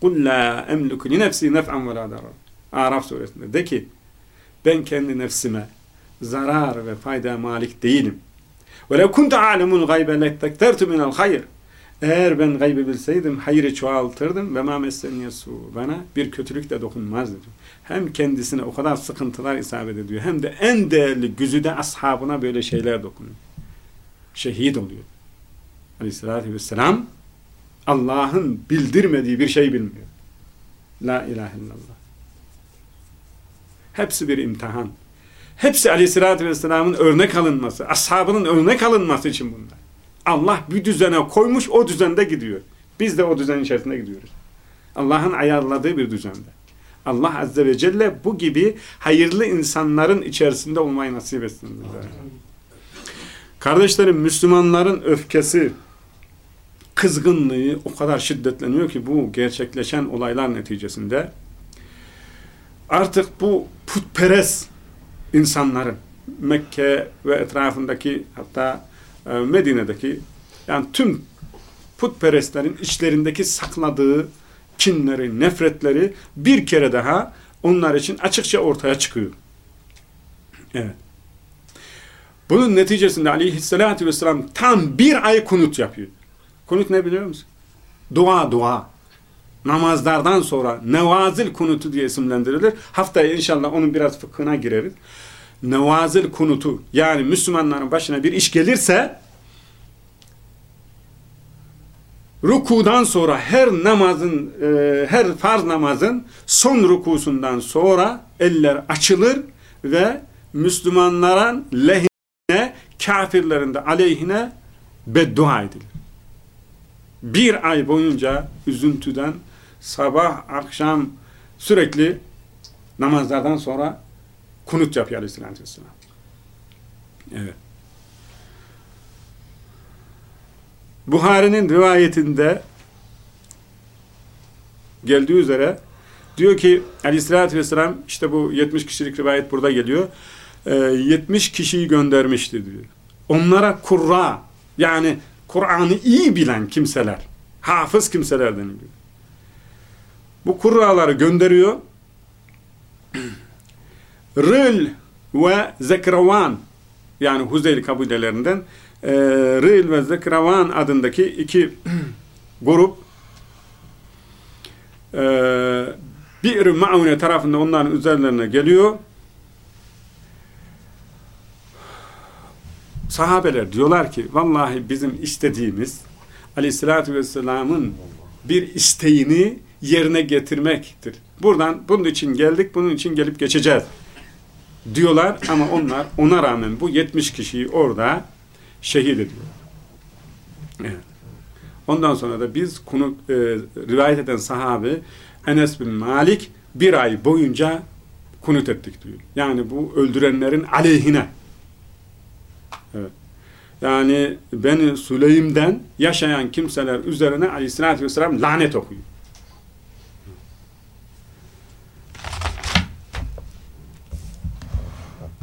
قُلْ لَا أَمْلُكُ لِنَفْسِي نَفْعًا وَلَا ضَرًّا. Araf suresinde de ki ben kendi nefsime zarar ve fayda malik değilim. وَلَوْ كُنْتَ عَالَمُ الْغَيْبَ لَتَّكْتَرْتُ مِنَ الْخَيْرِ Eğer ben gaybı bilseydim hayrı çoğaltırdım ve ma messeniyyesu bana bir kötülük de dokunmazdı diyor. Hem kendisine o kadar sıkıntılar isabet ediyor hem de en değerli güzide ashabına böyle şeyler dokunuyor. Şehit oluyor. Aleyhissalatü vesselam Allah'ın bildirmediği bir şey bilmiyor. La ilahe illallah. Hepsi bir imtihan. Hepsi aleyhissalatü vesselamın örnek alınması, ashabının örnek alınması için bunlar. Allah bir düzene koymuş, o düzende gidiyor. Biz de o düzen içerisinde gidiyoruz. Allah'ın ayarladığı bir düzende. Allah Azze ve Celle bu gibi hayırlı insanların içerisinde olmayı nasip etsin. Kardeşlerim, Müslümanların öfkesi, kızgınlığı o kadar şiddetleniyor ki bu gerçekleşen olaylar neticesinde artık bu putperest insanların Mekke ve etrafındaki hatta Medine'deki yani tüm putperestlerin içlerindeki sakladığı kinleri, nefretleri bir kere daha onlar için açıkça ortaya çıkıyor. Evet. Bunun neticesinde aleyhissalatü vesselam tam bir ay kunut yapıyor. Kunut ne biliyor musun? Dua, dua. Namazlardan sonra nevazil kunutu diye isimlendirilir. Haftaya inşallah onun biraz fıkhına gireriz. Nevazil kunutu yani Müslümanların başına bir iş gelirse rukudan sonra her namazın e, her farz namazın son rukusundan sonra eller açılır ve Müslümanların lehine kafirlerin de aleyhine beddua edilir. Bir ay boyunca üzüntüden sabah akşam sürekli namazlardan sonra kunut yapıyor aleyhissalatü vesselam. Evet. Buhari'nin rivayetinde geldiği üzere diyor ki aleyhissalatü vesselam işte bu 70 kişilik rivayet burada geliyor. E, 70 kişiyi göndermişti diyor. Onlara kurra yani Kur'an'ı iyi bilen kimseler, hafız kimseler deniliyor. Bu kurraları gönderiyor. Rıl ve Zekravan yani Huzeyl kabilelerinden e, Rıl ve Zekravan adındaki iki <clears throat> grup e, bir Maune tarafında onların üzerlerine geliyor. Sahabeler diyorlar ki vallahi bizim istediğimiz aleyhissalatü vesselamın bir isteğini yerine getirmektir. Buradan bunun için geldik, bunun için gelip geçeceğiz diyorlar ama onlar ona rağmen bu 70 kişiyi orada şehit ediyor. Evet. Ondan sonra da biz konu e, rivayet eden sahabe Enes bin Malik bir ay boyunca kunut ettik diyor. Yani bu öldürenlerin aleyhine. Evet. Yani beni Süleym'den yaşayan kimseler üzerine aleyhissalatü vesselam lanet okuyor.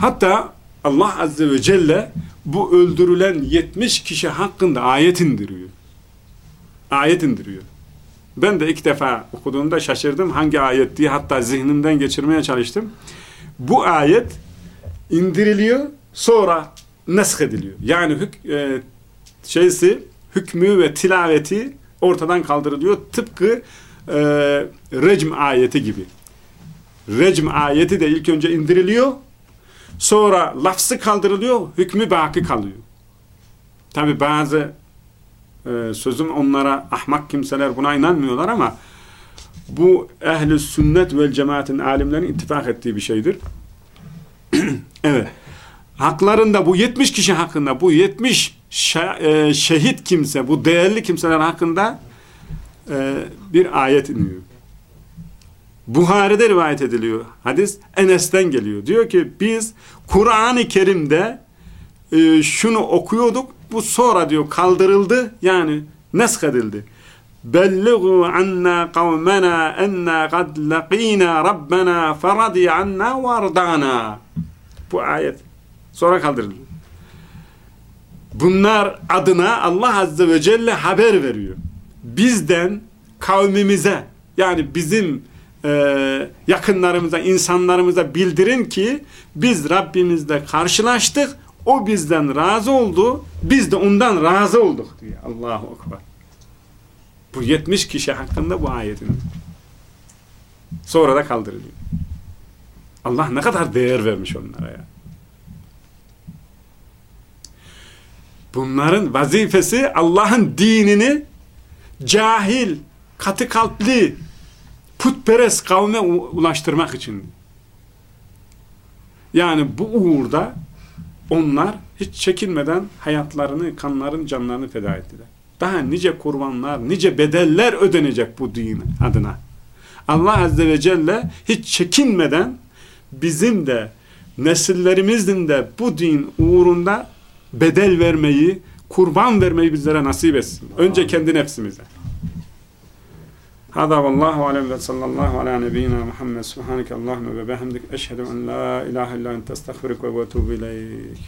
Hatta Allah Azze ve Celle bu öldürülen 70 kişi hakkında ayet indiriyor. Ayet indiriyor. Ben de ilk defa okuduğumda şaşırdım. Hangi ayet diye hatta zihnimden geçirmeye çalıştım. Bu ayet indiriliyor sonra nesk ediliyor. Yani hük, e, şeysi hükmü ve tilaveti ortadan kaldırılıyor. Tıpkı e, recm ayeti gibi. Recm ayeti de ilk önce indiriliyor Sonra lafzı kaldırılıyor, hükmü baki kalıyor. Tabi bazı e, sözüm onlara ahmak kimseler buna inanmıyorlar ama bu ehli sünnet ve cemaatin alimlerin ittifak ettiği bir şeydir. <clears throat> evet. Haklarında bu 70 kişi hakkında bu 70 e, şehit kimse, bu değerli kimseler hakkında e, bir ayet iniyor. Buhari'de rivayet ediliyor. Hadis Enes'ten geliyor. Diyor ki biz Kur'an-ı Kerim'de e, şunu okuyorduk. Bu sonra diyor kaldırıldı. Yani nesk edildi. Belligu anna kavmena enna kad laqina rabbena feradi anna vardana. Bu ayet. Sonra kaldırıldı. Bunlar adına Allah Azze ve Celle haber veriyor. Bizden kavmimize yani bizim e, yakınlarımıza, insanlarımıza bildirin ki biz Rabbimizle karşılaştık, o bizden razı oldu, biz de ondan razı olduk diyor. Allahu Ekber. Bu 70 kişi hakkında bu ayetin. Sonra da kaldırılıyor. Allah ne kadar değer vermiş onlara ya. Bunların vazifesi Allah'ın dinini cahil, katı kalpli, putperest kavme ulaştırmak için. Yani bu uğurda onlar hiç çekinmeden hayatlarını, kanların, canlarını feda ettiler. Daha nice kurbanlar, nice bedeller ödenecek bu din adına. Allah Azze ve Celle hiç çekinmeden bizim de nesillerimizin de bu din uğrunda bedel vermeyi, kurban vermeyi bizlere nasip etsin. Önce kendi nefsimize. هذا والله أعلم وصلى الله على نبينا محمد. سبحانك اللهم وبحمدك أشهد أن لا إله إلا أنت أستغفرك وأتوب إليك.